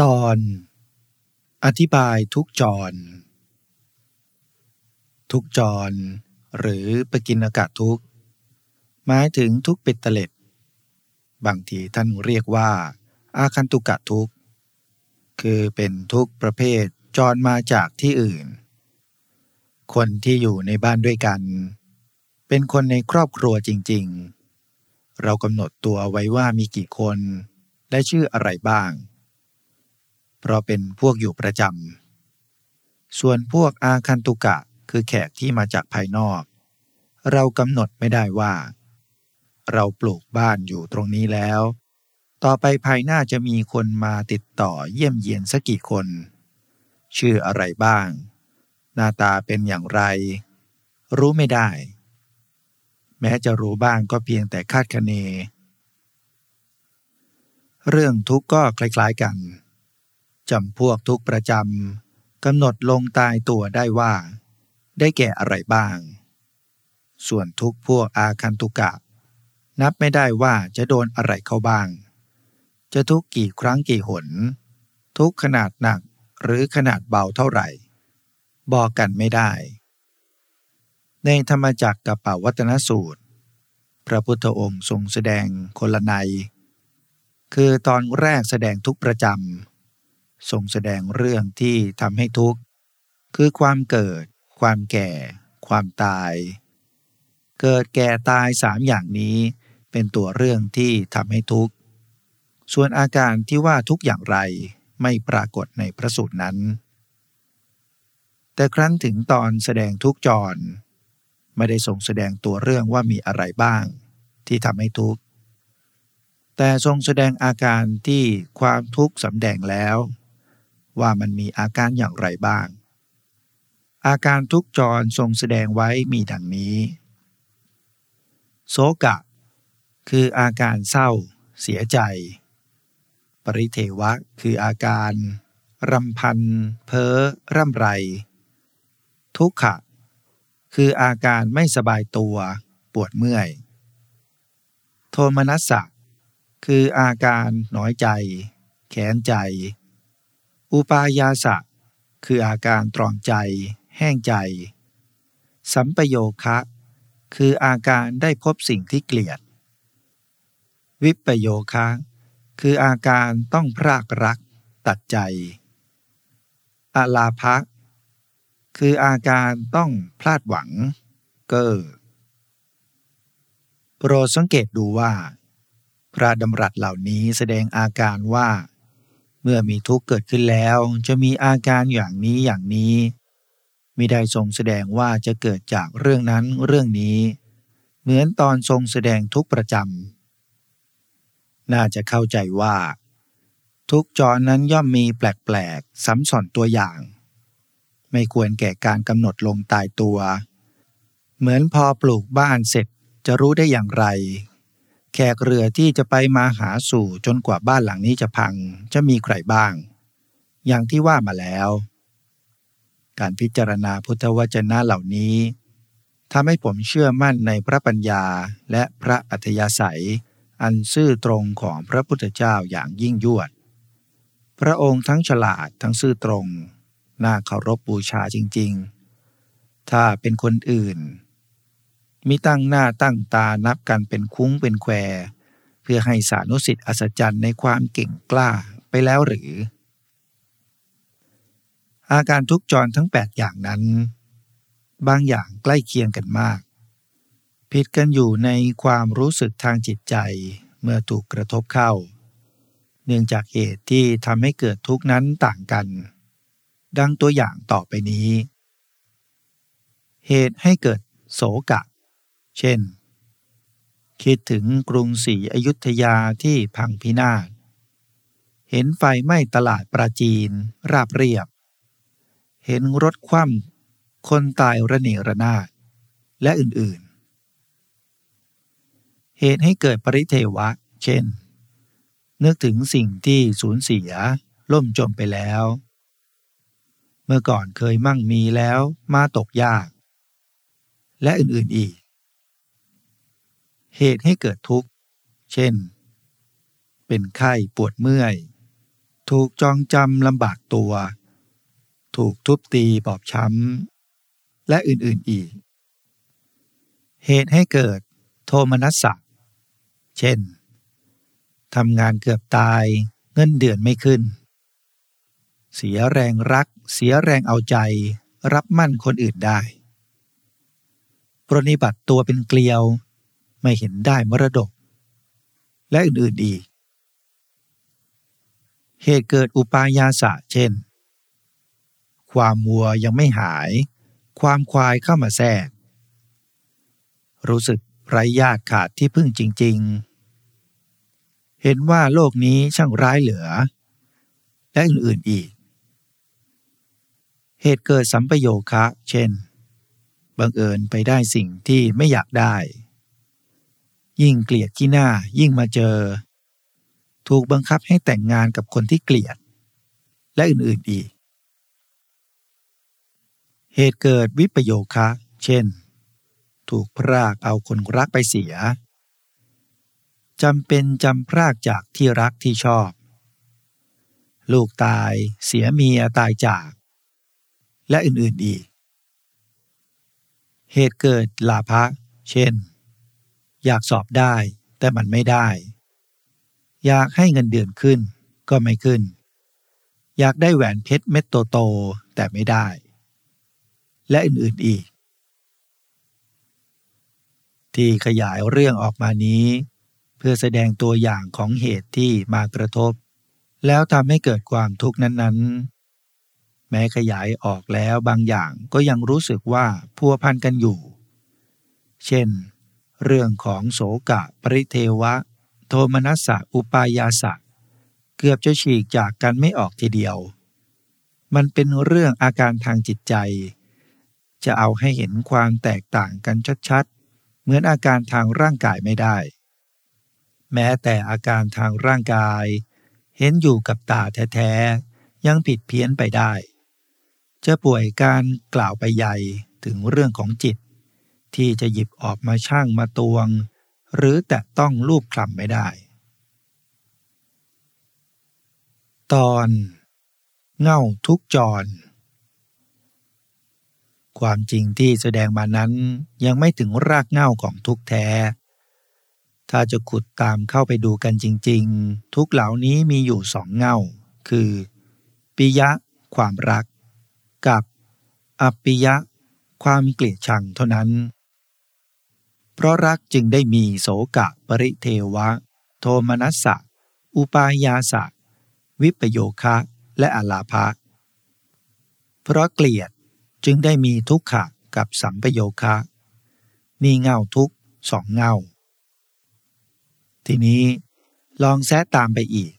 ตอน อธิบายทุกจร ทุกจร หรือปกินอากาศทุกหมายถึงทุกปิดเล็ดบางทีท่านเรียกว่า อาคันตุกะทุกคือเป็นทุกประเภทจรมาจากที่อื่น คนที่อยู่ในบ้านด้วยกัน เป็นคนในครอบครัวจริง ๆ เรากำหนดตัวไว้ว่ามีกี่คนและชื่ออะไรบ้าง เพราะเป็นพวกอยู่ประจำ ส่วนพวกอาคันตุกะคือแขกที่มาจากภายนอก เรากำหนดไม่ได้ว่า เราปลูกบ้านอยู่ตรงนี้แล้ว ต่อไปภายหน้าจะมีคนมาติดต่อเยี่ยมเยียนสักกี่คน ชื่ออะไรบ้าง หน้าตาเป็นอย่างไร รู้ไม่ได้ แม้จะรู้บ้างก็เพียงแต่คาดคะเน เรื่องทุกข์ก็คล้ายๆกัน จำพวกทุกประจำกำหนดลงตายตัวได้ว่า ได้แก่อะไรบ้าง ส่วนทุกพวกอาคันตุกะ นับไม่ได้ว่าจะโดนอะไรเข้าบ้าง จะทุกกี่ครั้งกี่หน ทุกขนาดหนักหรือขนาดเบาเท่าไหร่ บอกกันไม่ได้ ในธรรมจักรกับปวัตนสูตร พระพุทธองค์ทรงแสดงคนละในคือตอนแรกแสดงทุกประจำ ทรงแสดงเรื่องที่ทำให้ทุกข์ คือความเกิด ความแก่ ความตาย เกิดแก่ตายสามอย่างนี้ เป็นตัวเรื่องที่ทำให้ทุกข์ ส่วนอาการที่ว่าทุกอย่างไรไม่ปรากฏในพระสูตรนั้น แต่ครั้นถึงตอนแสดงทุกจร ไม่ได้ทรงแสดงตัวเรื่องว่ามีอะไรบ้าง ที่ทำให้ทุกข์แต่ทรงแสดงอาการที่ความทุกข์สำแดงแล้ว ว่ามันมีอาการอย่างไรบ้าง อาการทุกจรทรงแสดงไว้มีดังนี้ โศกะ คืออาการเศร้า เสียใจ ปริเทวะคืออาการรำพัน เพ้อ ร่ำไร ทุกขะ คืออาการไม่สบายตัว ปวดเมื่อย โทมนัสสะ คืออาการน้อยใจแค้นใจ อุปายาสะ คืออาการตรอมใจ แห้งใจ สัมปโยคะ คืออาการได้พบสิ่งที่เกลียด วิปโยคะ คืออาการต้องพรากรัก ตัดใจ อลาภะคืออาการต้องพลาดหวัง เก้อโปรดสังเกตดูว่า พระดำรัสเหล่านี้แสดงอาการว่า เมื่อมีทุกข์เกิดขึ้นแล้วจะมีอาการอย่างนี้อย่างนี้มิได้ทรงแสดงว่าจะเกิดจากเรื่องนั้นเรื่องนี้ เหมือนตอนทรงแสดงทุกประจำน่าจะเข้าใจว่า ทุกจอนั้นย่อมมีแปลกๆซ้ำซ้อนตัวอย่าง ไม่ควรแก่การกำหนดลงตายตัว เหมือนพอปลูกบ้านเสร็จจะรู้ได้อย่างไร แขกเรือที่จะไปมาหาสู่จนกว่าบ้านหลังนี้จะพังจะมีใครบ้าง อย่างที่ว่ามาแล้ว การพิจารณาพุทธวจนะเหล่านี้ทำให้ผมเชื่อมั่นในพระปัญญาและพระอัธยาศัย อันซื่อตรงของพระพุทธเจ้าอย่างยิ่งยวด พระองค์ทั้งฉลาดทั้งซื่อตรง น่าเคารพบบูชาจริง ๆ ถ้าเป็นคนอื่น มิตั้งหน้าตั้งตานับกันเป็นคุ้งเป็นแคว เพื่อให้สานุสิทธิ์อัศจรรย์ในความเก่งกล้าไปแล้วหรือ อาการทุกจรทั้ง 8 อย่างนั้น บางอย่างใกล้เคียงกันมาก ผิดกันอยู่ในความรู้สึกทางจิตใจเมื่อถูกกระทบเข้า เนื่องจากเหตุที่ทำให้เกิดทุกนั้นต่างกัน ดังตัวอย่างต่อไปนี้ เหตุให้เกิดโศกะ เช่น คิดถึงกรุงศรีอยุธยาที่พังพินาศ เห็นไฟไหม้ตลาดปราจีนราบเรียบ เห็นรถคว่ำคนตายระเนระนาด และอื่นๆ เหตุให้เกิดปริเทวะ เช่น นึกถึงสิ่งที่สูญเสียล่มจมไปแล้ว เมื่อก่อนเคยมั่งมีแล้วมาตกยาก และอื่นๆอีก เหตุให้เกิดทุกข์ เช่น เป็นไข้ปวดเมื่อย ถูกจองจำลำบากตัว ถูกทุบตีบอบช้ำ และอื่นๆอีก เหตุให้เกิดโทมนัสสะ เช่น ทำงานเกือบตายเงินเดือนไม่ขึ้น เสียแรงรัก เสียแรงเอาใจ รับมั่นคนอื่นได้ ปรนิบัติตัวเป็นเกลียว ไม่เห็นได้มรดก และอื่นๆอีก เหตุเกิดอุปายาสะเช่น ความมัวยังไม่หาย ความควายเข้ามาแทรก รู้สึกไร้ญาติขาดที่พึ่งจริง ๆ เห็นว่าโลกนี้ช่างร้ายเหลือ และอื่นๆอีก เหตุเกิดสัมปโยคะ เช่น บังเอิญไปได้สิ่งที่ไม่อยากได้ ยิ่งเกลียดที่หน้ายิ่งมาเจอ ถูกบังคับให้แต่งงานกับคนที่เกลียด และอื่นๆอีก เหตุเกิดวิปโยคะ เช่น ถูกพรากเอาคนรักไปเสียจำเป็นจำพรากจากที่รักที่ชอบ ลูกตายเสียเมียตายจาก และอื่นๆอีก เหตุเกิดลาภะเช่น อยากสอบได้ แต่มันไม่ได้ อยากให้เงินเดือนขึ้น ก็ไม่ขึ้น อยากได้แหวนเพชรเม็ดโตๆแต่ไม่ได้ และอื่นๆอีก ที่ขยายเรื่องออกมานี้ เพื่อแสดงตัวอย่างของเหตุที่มากระทบ แล้วทำให้เกิดความทุกข์นั้น ๆ แม้ขยายออกแล้วบางอย่างก็ยังรู้สึกว่าพัวพันกันอยู่ เช่น เรื่องของโสกะปริเทวะ โทมนัสสะอุปายาสะ เกือบจะฉีกจากกันไม่ออกทีเดียว มันเป็นเรื่องอาการทางจิตใจ จะเอาให้เห็นความแตกต่างกันชัดๆ เหมือนอาการทางร่างกายไม่ได้ แม้แต่อาการทางร่างกาย เห็นอยู่กับตาแท้ๆ ยังผิดเพี้ยนไปได้ จะป่วยการกล่าวไปใหญ่ถึงเรื่องของจิต ที่จะหยิบออกมาช่างมาตวง หรือแตะต้องรูปคลำไม่ได้ ตอน เง่าทุกจร ความจริงที่แสดงมานั้นยังไม่ถึงรากเหง้าของทุกแท้ ถ้าจะขุดตามเข้าไปดูกันจริง ๆ ทุกเหล่านี้มีอยู่สองเง่า คือปิยะความรัก กับอปิยะความเกลียดชังเท่านั้น เพราะรักจึงได้มีโสกะปริเทวะ โทมนัสสะ อุปายาสะ วิปโยคะ และอลาภะ เพราะเกลียดจึงได้มีทุกขะกับสัมปโยคะ มีเงาทุกสองเงา ทีนี้ลองแซะตามไปอีก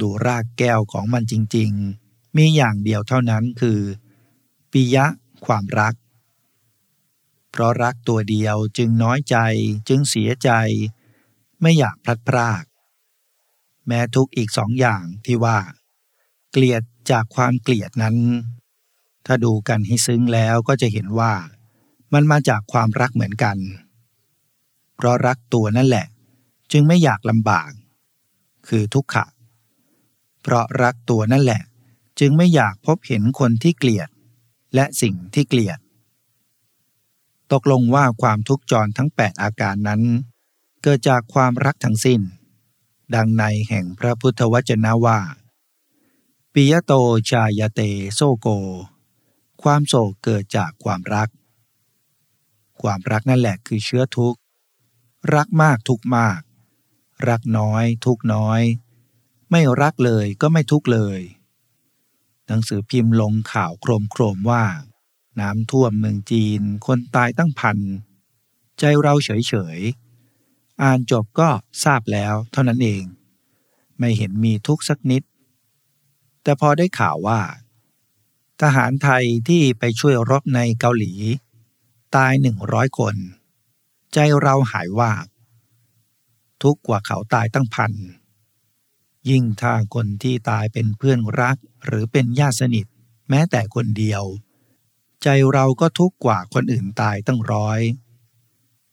ดูรากแก้วของมันจริง ๆ มีอย่างเดียวเท่านั้นคือ ปิยะ ความรัก เพราะรักตัวเดียวจึงน้อยใจจึงเสียใจ ไม่อยากพลัดพราก แม้ทุกอีกสองอย่างที่ว่า เกลียดจากความเกลียดนั้น ถ้าดูกันให้ซึ้งแล้วก็จะเห็นว่า มันมาจากความรักเหมือนกัน เพราะรักตัวนั่นแหละ จึงไม่อยากลำบาก คือทุกขะ เพราะรักตัวนั่นแหละ จึงไม่อยากพบเห็นคนที่เกลียด และสิ่งที่เกลียด ตกลงว่าความทุกข์จรทั้งแปดอาการนั้น เกิดจากความรักทั้งสิ้น ดังในแห่งพระพุทธวจนะว่าปิยโตชายเตโซโก ความโศกเกิดจากความรัก ความรักนั่นแหละคือเชื้อทุกข์ รักมากทุกมาก รักน้อยทุกน้อย ไม่รักเลยก็ไม่ทุกเลย หนังสือพิมพ์ลงข่าวโครมโครมว่า น้ำท่วมเมืองจีน คนตายตั้งพัน ใจเราเฉยเฉย อ่านจบก็ทราบแล้วเท่านั้นเอง ไม่เห็นมีทุกสักนิด แต่พอได้ข่าวว่า ทหารไทยที่ไปช่วยรบในเกาหลี ตายหนึ่งร้อยคน ใจเราหายว่าทุกกว่าเขาตายตั้งพัน ยิ่งถ้าคนที่ตายเป็นเพื่อนรักหรือเป็นญาติสนิท แม้แต่คนเดียว ใจเราก็ทุกกว่าคนอื่นตายตั้งร้อย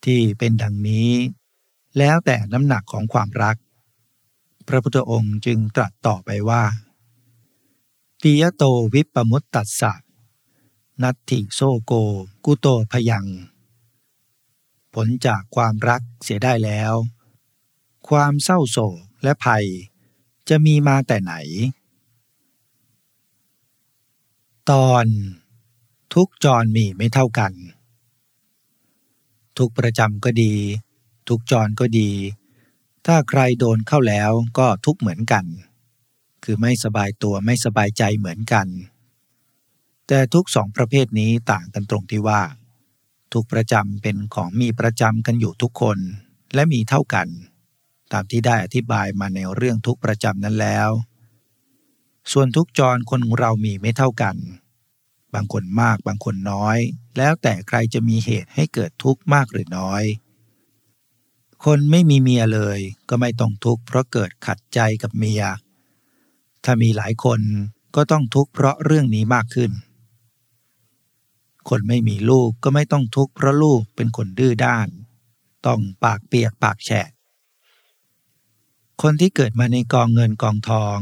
ที่เป็นดังนี้ แล้วแต่น้ำหนักของความรัก พระพุทธองค์จึงตรัสต่อไปว่าปิยโตวิปมุตตัสสะ นัตถิโซโก กุโตพยัง ผลจากความรักเสียได้แล้ว ความเศร้าโศกและภัยจะมีมาแต่ไหน ตอน ทุกจรมีไม่เท่ากัน ทุกประจำก็ดี ทุกจรก็ดี ถ้าใครโดนเข้าแล้วก็ทุกเหมือนกัน คือไม่สบายตัวไม่สบายใจเหมือนกัน แต่ทุกสองประเภทนี้ต่างกันตรงที่ว่า ทุกประจำเป็นของมีประจำกันอยู่ทุกคนและมีเท่ากัน ตามที่ได้อธิบายมาในเรื่องทุกประจำนั้นแล้ว ส่วนทุกจรคนเรามีไม่เท่ากัน บางคนมากบางคนน้อย แล้วแต่ใครจะมีเหตุให้เกิดทุกข์มากหรือน้อย คนไม่มีเมียเลยก็ไม่ต้องทุกข์เพราะเกิดขัดใจกับเมีย ถ้ามีหลายคนก็ต้องทุกข์เพราะเรื่องนี้มากขึ้น คนไม่มีลูกก็ไม่ต้องทุกข์เพราะลูกเป็นคนดื้อด้าน ต้องปากเปียกปากแฉะ คนที่เกิดมาในกองเงินกองทอง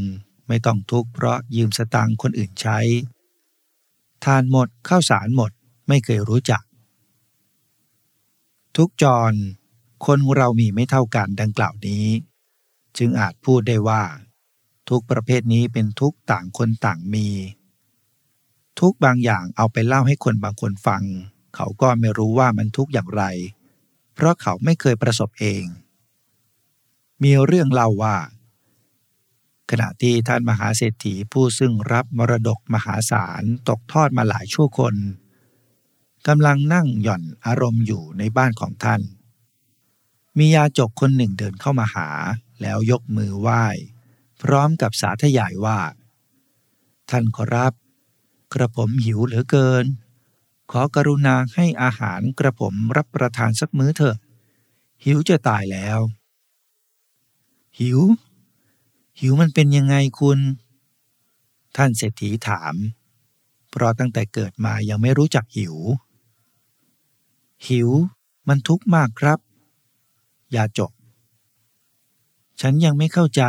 ไม่ต้องทุกข์เพราะยืมสตางค์คนอื่นใช้ ทานหมดข้าวสารหมดไม่เคยรู้จัก ทุกจร คนเรามีไม่เท่ากันดังกล่าวนี้ จึงอาจพูดได้ว่า ทุกประเภทนี้เป็นทุกต่างคนต่างมี ทุกบางอย่างเอาไปเล่าให้คนบางคนฟัง เขาก็ไม่รู้ว่ามันทุกอย่างไร เพราะเขาไม่เคยประสบเอง มีเรื่องเล่าว่า ขณะที่ท่านมหาเศรษฐีผู้ซึ่งรับมรดกมหาศาลตกทอดมาหลายชั่วคนกำลังนั่งหย่อนอารมณ์อยู่ในบ้านของท่าน มียาจกคนหนึ่งเดินเข้ามาหาแล้วยกมือไหว้ พร้อมกับสาธยายว่า ท่านขอรับ กระผมหิวเหลือเกิน ขอกรุณาให้อาหารกระผมรับประทานสักมื้อเถอะ หิวจะตายแล้ว หิว หิวมันเป็นยังไงคุณ ท่านเศรษฐีถาม เพราะตั้งแต่เกิดมายังไม่รู้จักหิว หิวมันทุกข์มากครับ ยาจบฉันยังไม่เข้าใจ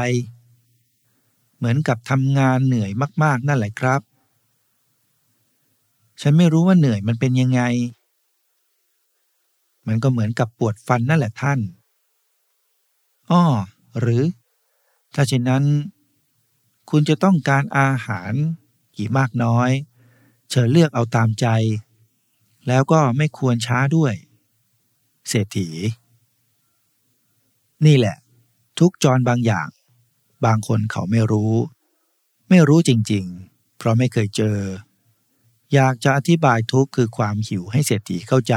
เหมือนกับทำงานเหนื่อยมาก ๆ นั่นแหละครับ ฉันไม่รู้ว่าเหนื่อยมันเป็นยังไง มันก็เหมือนกับปวดฟันนั่นแหละท่านอ้อหรือ ถ้าเช่นนั้น คุณจะต้องการอาหารกี่มากน้อย เชิญเลือกเอาตามใจ แล้วก็ไม่ควรช้าด้วย เศรษฐี นี่แหละ ทุกจรบางอย่าง บางคนเขาไม่รู้ ไม่รู้จริงๆ เพราะไม่เคยเจอ อยากจะอธิบายทุกคือความหิวให้เศรษฐีเข้าใจ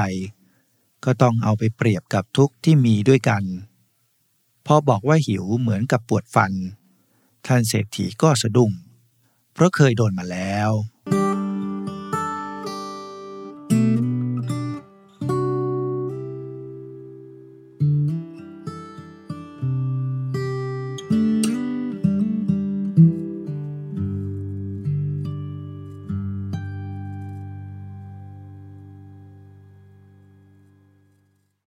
ก็ต้องเอาไปเปรียบกับทุกที่มีด้วยกัน พอบอกว่าหิวเหมือนกับปวดฟัน ท่านเศรษฐีก็สะดุ้ง เพราะเคยโดนมาแล้ว